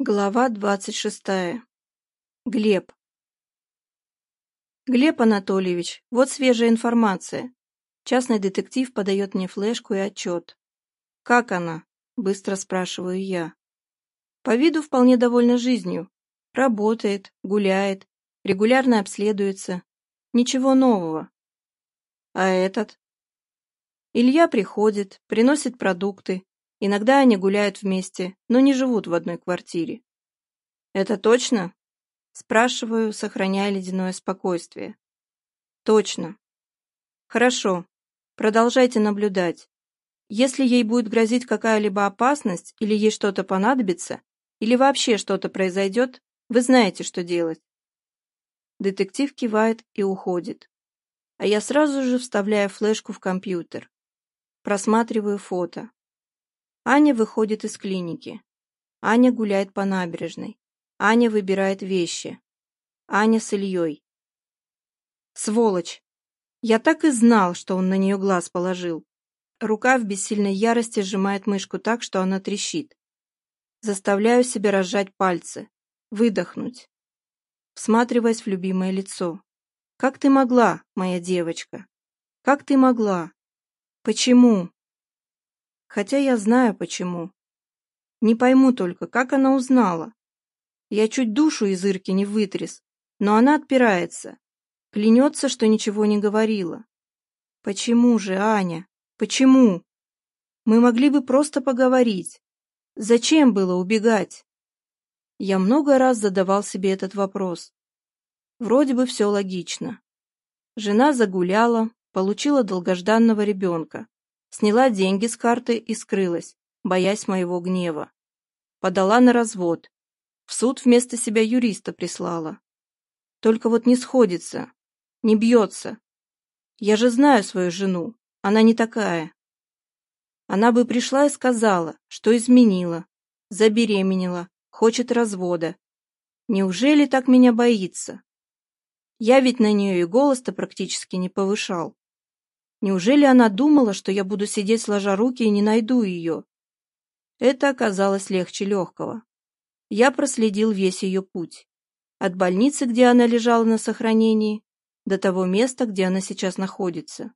Глава двадцать шестая. Глеб. Глеб Анатольевич, вот свежая информация. Частный детектив подает мне флешку и отчет. Как она? Быстро спрашиваю я. По виду вполне довольна жизнью. Работает, гуляет, регулярно обследуется. Ничего нового. А этот? Илья приходит, приносит продукты, Иногда они гуляют вместе, но не живут в одной квартире. «Это точно?» – спрашиваю, сохраняя ледяное спокойствие. «Точно. Хорошо. Продолжайте наблюдать. Если ей будет грозить какая-либо опасность, или ей что-то понадобится, или вообще что-то произойдет, вы знаете, что делать». Детектив кивает и уходит. А я сразу же вставляю флешку в компьютер. Просматриваю фото. Аня выходит из клиники. Аня гуляет по набережной. Аня выбирает вещи. Аня с Ильей. Сволочь! Я так и знал, что он на нее глаз положил. Рука в бессильной ярости сжимает мышку так, что она трещит. Заставляю себя разжать пальцы. Выдохнуть. Всматриваясь в любимое лицо. «Как ты могла, моя девочка? Как ты могла? Почему?» Хотя я знаю почему. Не пойму только, как она узнала. Я чуть душу из Ирки не вытряс, но она отпирается. Клянется, что ничего не говорила. Почему же, Аня? Почему? Мы могли бы просто поговорить. Зачем было убегать? Я много раз задавал себе этот вопрос. Вроде бы все логично. Жена загуляла, получила долгожданного ребенка. Сняла деньги с карты и скрылась, боясь моего гнева. Подала на развод. В суд вместо себя юриста прислала. Только вот не сходится, не бьется. Я же знаю свою жену, она не такая. Она бы пришла и сказала, что изменила, забеременела, хочет развода. Неужели так меня боится? Я ведь на нее и голос-то практически не повышал. Неужели она думала, что я буду сидеть сложа руки и не найду ее? Это оказалось легче легкого. Я проследил весь ее путь. От больницы, где она лежала на сохранении, до того места, где она сейчас находится.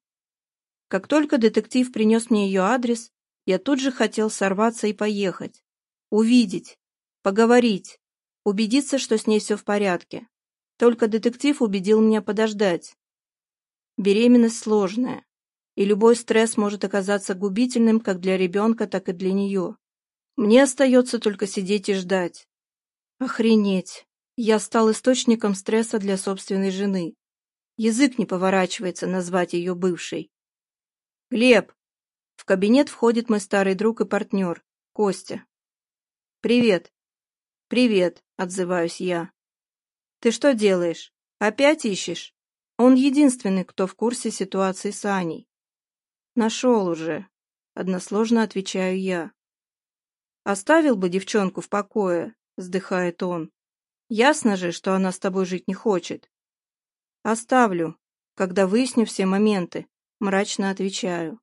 Как только детектив принес мне ее адрес, я тут же хотел сорваться и поехать. Увидеть, поговорить, убедиться, что с ней все в порядке. Только детектив убедил меня подождать. Беременность сложная и любой стресс может оказаться губительным как для ребенка, так и для нее. Мне остается только сидеть и ждать. Охренеть! Я стал источником стресса для собственной жены. Язык не поворачивается назвать ее бывшей. «Глеб!» В кабинет входит мой старый друг и партнер, Костя. «Привет!» «Привет!» — отзываюсь я. «Ты что делаешь? Опять ищешь?» Он единственный, кто в курсе ситуации с Аней. «Нашел уже», — односложно отвечаю я. «Оставил бы девчонку в покое», — вздыхает он. «Ясно же, что она с тобой жить не хочет». «Оставлю, когда выясню все моменты», — мрачно отвечаю.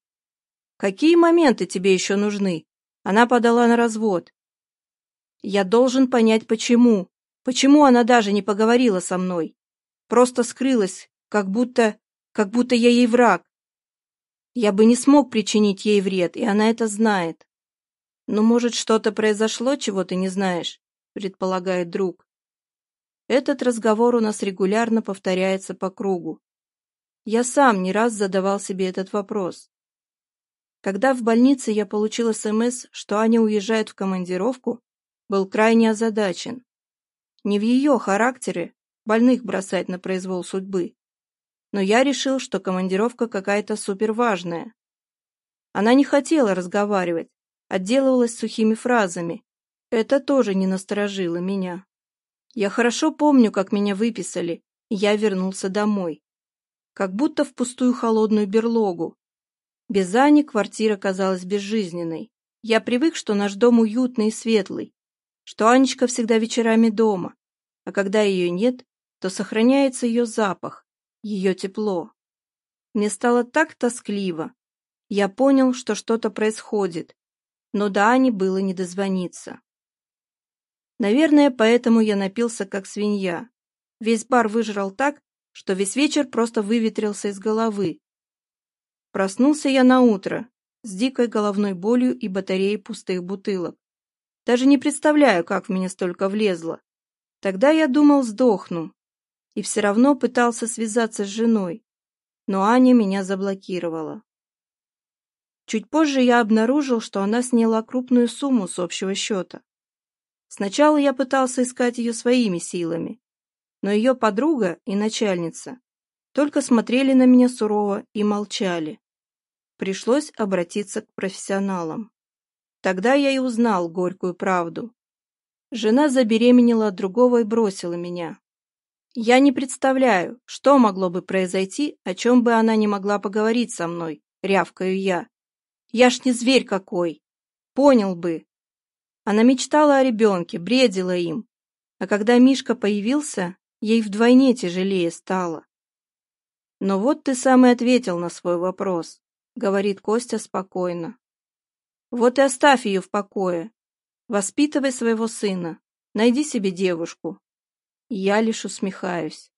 «Какие моменты тебе еще нужны?» Она подала на развод. «Я должен понять, почему. Почему она даже не поговорила со мной? Просто скрылась, как будто... как будто я ей враг. Я бы не смог причинить ей вред, и она это знает. Но, может, что-то произошло, чего ты не знаешь, предполагает друг. Этот разговор у нас регулярно повторяется по кругу. Я сам не раз задавал себе этот вопрос. Когда в больнице я получил СМС, что Аня уезжает в командировку, был крайне озадачен. Не в ее характере больных бросать на произвол судьбы но я решил, что командировка какая-то суперважная. Она не хотела разговаривать, отделывалась сухими фразами. Это тоже не насторожило меня. Я хорошо помню, как меня выписали, и я вернулся домой. Как будто в пустую холодную берлогу. Без Ани квартира казалась безжизненной. Я привык, что наш дом уютный и светлый, что Анечка всегда вечерами дома, а когда ее нет, то сохраняется ее запах, ее тепло. Мне стало так тоскливо. Я понял, что что-то происходит, но до Ани было не дозвониться. Наверное, поэтому я напился как свинья. Весь бар выжрал так, что весь вечер просто выветрился из головы. Проснулся я на утро с дикой головной болью и батареей пустых бутылок. Даже не представляю, как в меня столько влезло. Тогда я думал, сдохну, и все равно пытался связаться с женой, но Аня меня заблокировала. Чуть позже я обнаружил, что она сняла крупную сумму с общего счета. Сначала я пытался искать ее своими силами, но ее подруга и начальница только смотрели на меня сурово и молчали. Пришлось обратиться к профессионалам. Тогда я и узнал горькую правду. Жена забеременела от другого и бросила меня. Я не представляю, что могло бы произойти, о чем бы она не могла поговорить со мной, рявкаю я. Я ж не зверь какой. Понял бы. Она мечтала о ребенке, бредила им. А когда Мишка появился, ей вдвойне тяжелее стало. «Но вот ты сам и ответил на свой вопрос», — говорит Костя спокойно. «Вот и оставь ее в покое. Воспитывай своего сына. Найди себе девушку, я лишь усмехаюсь.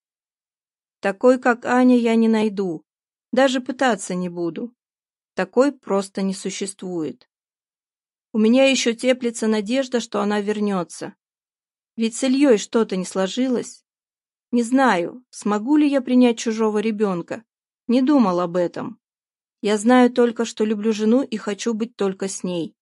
Такой, как Аня, я не найду. Даже пытаться не буду. Такой просто не существует. У меня еще теплится надежда, что она вернется. Ведь с Ильей что-то не сложилось. Не знаю, смогу ли я принять чужого ребенка. Не думал об этом. Я знаю только, что люблю жену и хочу быть только с ней.